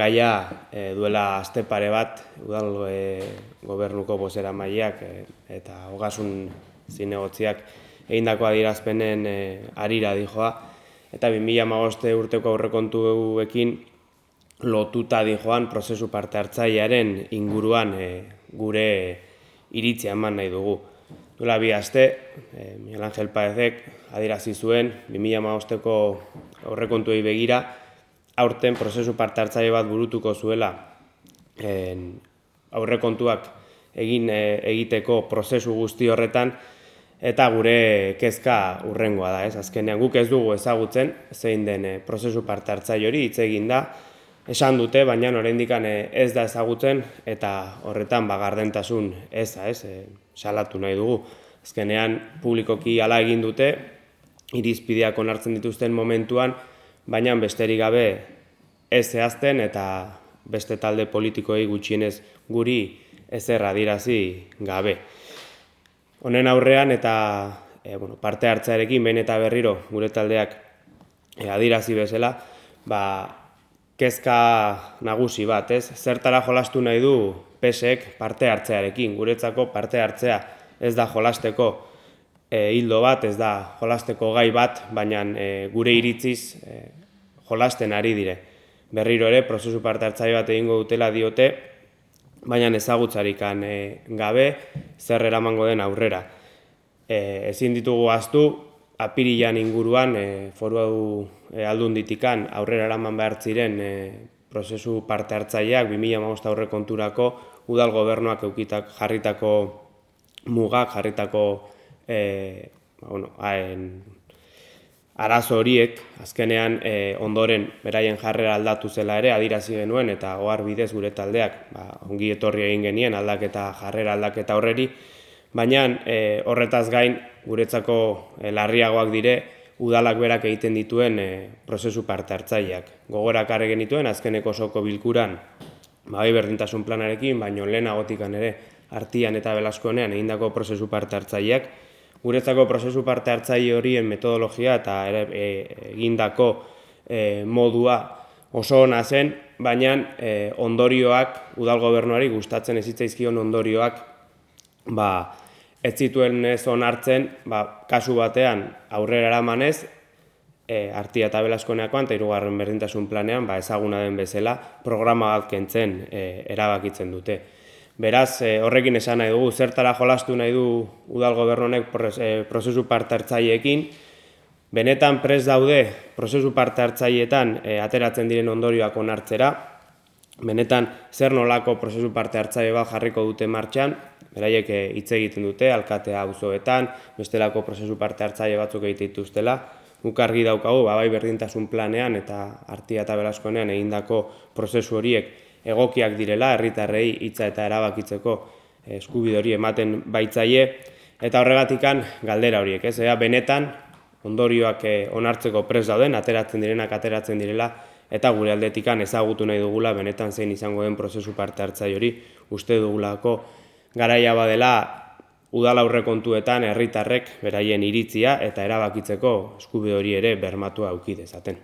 Gaia e, duela aste pare bat, udal e, gobernuko bozera maileak e, eta hogasun zinegotziak egindako adierazpenen e, arira dijoa. Eta 2008 urteko aurrekontuekin lotuta dijoan prozesu parte hartzailearen inguruan e, gure iritzia eman nahi dugu. Duela bi aste, e, Miguel Angel Paezek adierazi zuen 2008ko aurrekontuei begira, aurten prozesu parte hartzaile bat burutuko zuela en, aurrekontuak egin e, egiteko prozesu guzti horretan eta gure kezka urrengoa da, ez? Azkenean guk ez dugu ezagutzen zein den e, prozesu parte hartzaile hori hitz egin da. Esan dute, baina oraindik e, ez da ezagutzen eta horretan ba gardentasun eza, ez? E, salatu nahi dugu. Azkenean publikoki hala egin dute irizpideak onartzen dituzten momentuan baina besterik gabe ez zehazten eta beste talde politikoei gutxienez guri ezer adirazi gabe. Honen aurrean eta e, bueno, parte hartzearekin behin eta berriro gure taldeak e, adirazi bezala, ba, kezka nagusi bat, ez? Zertara jolastu nahi du pesek parte hartzearekin, guretzako parte hartzea ez da jolasteko e, hildo bat, ez da jolasteko gai bat, baina e, gure iritziz e, jolasten ari dire. Berriro ere, prozesu parte hartzaile bat egingo dutela diote, baina ezagutzarikan e, gabe zer eramango den aurrera. E, ezin ditugu aztu, apirilan inguruan, e, foru hau e, aldun ditikan, aurrera eraman behar ziren e, prozesu parte hartzaileak 2008 aurre konturako udal gobernuak eukitak jarritako mugak, jarritako e, bueno, haen, arazo horiek azkenean e, ondoren beraien jarrera aldatu zela ere adirazi genuen eta ohar bidez gure taldeak ba, ongi etorri egin genien aldaketa jarrera aldaketa horreri. Baina e, horretaz gain guretzako e, larriagoak dire udalak berak egiten dituen e, prozesu parte hartzaileak. Gogorak arre genituen azkeneko soko bilkuran bai berdintasun planarekin baino lehenagotikan ere artian eta belaskonean egindako prozesu parte hartzaileak guretzako prozesu parte hartzaile horien metodologia eta e, egindako e, modua oso ona zen, baina e, ondorioak udal gobernuari gustatzen ez hitzaizkion ondorioak ba ez zituen ez onartzen, ba, kasu batean aurrera eramanez e, artia eta belaskoneakoan eta hirugarren berdintasun planean ba, ezaguna den bezala programa bat kentzen e, erabakitzen dute. Beraz, e, horrekin esan nahi dugu, zertara jolastu nahi du udal gobernonek eh, prozesu parte hartzaileekin, benetan prez daude prozesu parte hartzaileetan e, ateratzen diren ondorioak onartzera, benetan zer nolako prozesu parte hartzaile bat jarriko dute martxan, beraiek hitz egiten dute, alkatea auzoetan, bestelako prozesu parte hartzaile batzuk egite dituztela, guk argi daukagu, babai berdintasun planean eta artia eta belaskonean egindako prozesu horiek egokiak direla herritarrei hitza eta erabakitzeko eskubide hori ematen baitzaie eta horregatikan galdera horiek, ez? Ea benetan ondorioak eh, onartzeko pres dauden, ateratzen direnak ateratzen direla eta gure aldetikan ezagutu nahi dugula benetan zein izango den prozesu parte hartzaile hori uste dugulako garaia badela udal aurrekontuetan herritarrek beraien iritzia eta erabakitzeko eskubide hori ere bermatua auki dezaten.